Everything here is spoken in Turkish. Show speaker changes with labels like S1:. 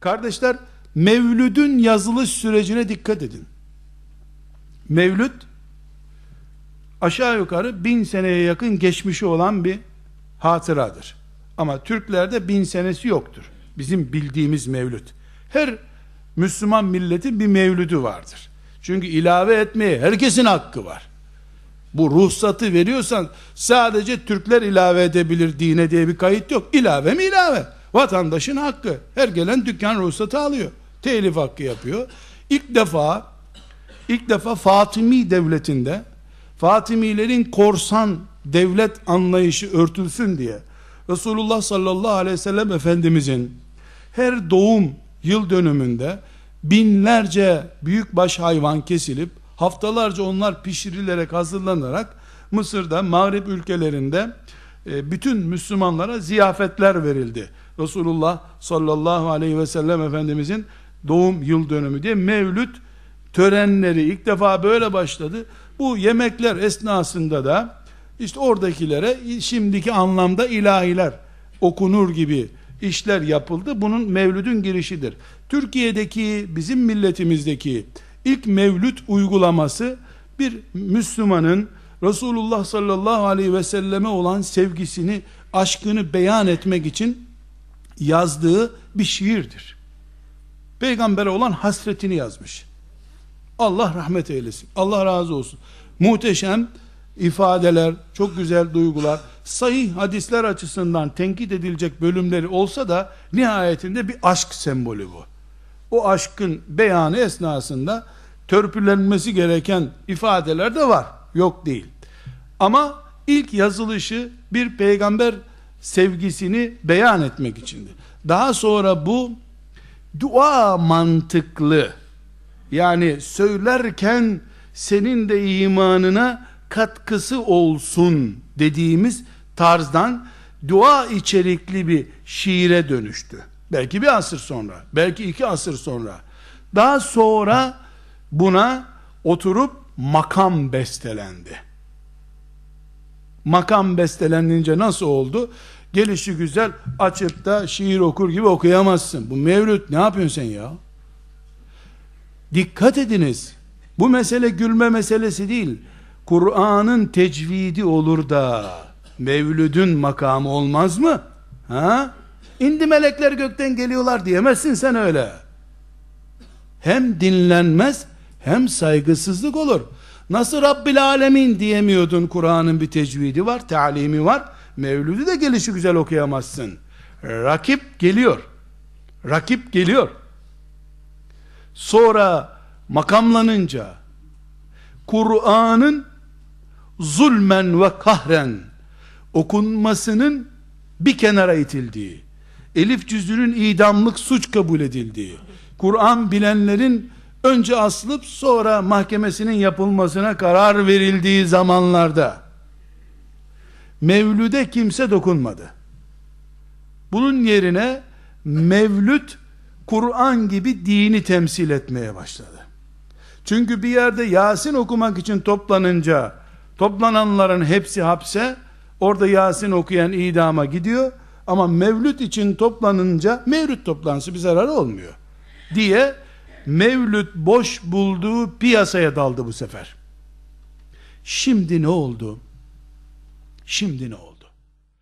S1: Kardeşler, Mevlüd'ün yazılış sürecine dikkat edin. Mevlüd, aşağı yukarı bin seneye yakın geçmişi olan bir hatıradır. Ama Türklerde bin senesi yoktur. Bizim bildiğimiz mevlüt. Her Müslüman milletin bir mevlüdü vardır. Çünkü ilave etmeye herkesin hakkı var. Bu ruhsatı veriyorsan sadece Türkler ilave edebilir dine diye bir kayıt yok. İlave mi ilave? Vatandaşın hakkı. Her gelen dükkan ruhsatı alıyor. Telif hakkı yapıyor. İlk defa ilk defa Fatimi devletinde Fatimilerin korsan devlet anlayışı örtülsün diye Resulullah sallallahu aleyhi ve sellem Efendimizin her doğum yıl dönümünde binlerce büyükbaş hayvan kesilip haftalarca onlar pişirilerek hazırlanarak Mısır'da Mağrip ülkelerinde e, bütün Müslümanlara ziyafetler verildi. Resulullah sallallahu aleyhi ve sellem Efendimizin doğum yıl dönümü diye mevlüt törenleri ilk defa böyle başladı. Bu yemekler esnasında da işte oradakilere şimdiki anlamda ilahiler okunur gibi işler yapıldı. Bunun mevlüdün girişidir. Türkiye'deki bizim milletimizdeki ilk mevlüt uygulaması bir Müslümanın Resulullah sallallahu aleyhi ve selleme olan sevgisini, aşkını beyan etmek için yazdığı bir şiirdir. Peygambere olan hasretini yazmış. Allah rahmet eylesin. Allah razı olsun. Muhteşem ifadeler, çok güzel duygular, sahih hadisler açısından tenkit edilecek bölümleri olsa da nihayetinde bir aşk sembolü bu. O aşkın beyanı esnasında törpülenmesi gereken ifadeler de var. Yok değil. Ama ilk yazılışı bir peygamber sevgisini beyan etmek içindi. Daha sonra bu dua mantıklı yani söylerken senin de imanına katkısı olsun dediğimiz tarzdan dua içerikli bir şiire dönüştü. Belki bir asır sonra, belki iki asır sonra. Daha sonra buna oturup makam bestelendi. Makam bestelenince nasıl oldu? Gelişi güzel açıp da şiir okur gibi okuyamazsın. Bu mevlüt ne yapıyorsun sen ya? Dikkat ediniz. Bu mesele gülme meselesi değil. Kur'an'ın tecvidi olur da mevlüdün makamı olmaz mı? Ha? İndi melekler gökten geliyorlar diyemezsin sen öyle. Hem dinlenmez hem saygısızlık olur. Nasıl Rabbil Alemin diyemiyordun Kur'an'ın bir tecvidi var, talimi var. Mevlüdü de gelişi güzel okuyamazsın. Rakip geliyor. Rakip geliyor. Sonra makamlanınca Kur'an'ın zulmen ve kahren okunmasının bir kenara itildiği, elif cüzünün idamlık suç kabul edildiği, Kur'an bilenlerin önce asılıp sonra mahkemesinin yapılmasına karar verildiği zamanlarda mevlüde kimse dokunmadı. Bunun yerine mevlüt Kur'an gibi dini temsil etmeye başladı. Çünkü bir yerde Yasin okumak için toplanınca toplananların hepsi hapse orada Yasin okuyan idama gidiyor ama mevlüt için toplanınca mevlüt toplantısı bir zararı olmuyor diye mevlüt boş bulduğu piyasaya daldı bu sefer. Şimdi ne oldu? Şimdi ne oldu?